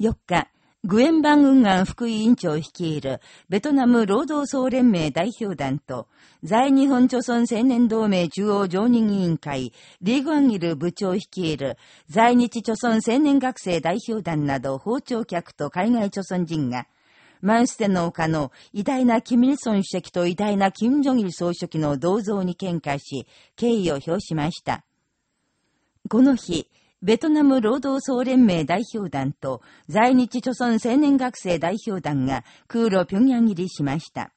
4日、グエンバン運安副委員長率いるベトナム労働総連盟代表団と在日本朝鮮青年同盟中央常任委員会リーグアンギル部長率いる在日朝鮮青年学生代表団など訪朝客と海外朝鮮人がマンステの丘の偉大なキム・イルソン主席と偉大なキム・ジョギル総書記の銅像に献花し、敬意を表しました。この日、ベトナム労働総連盟代表団と在日朝鮮青年学生代表団が空路平壌入りしました。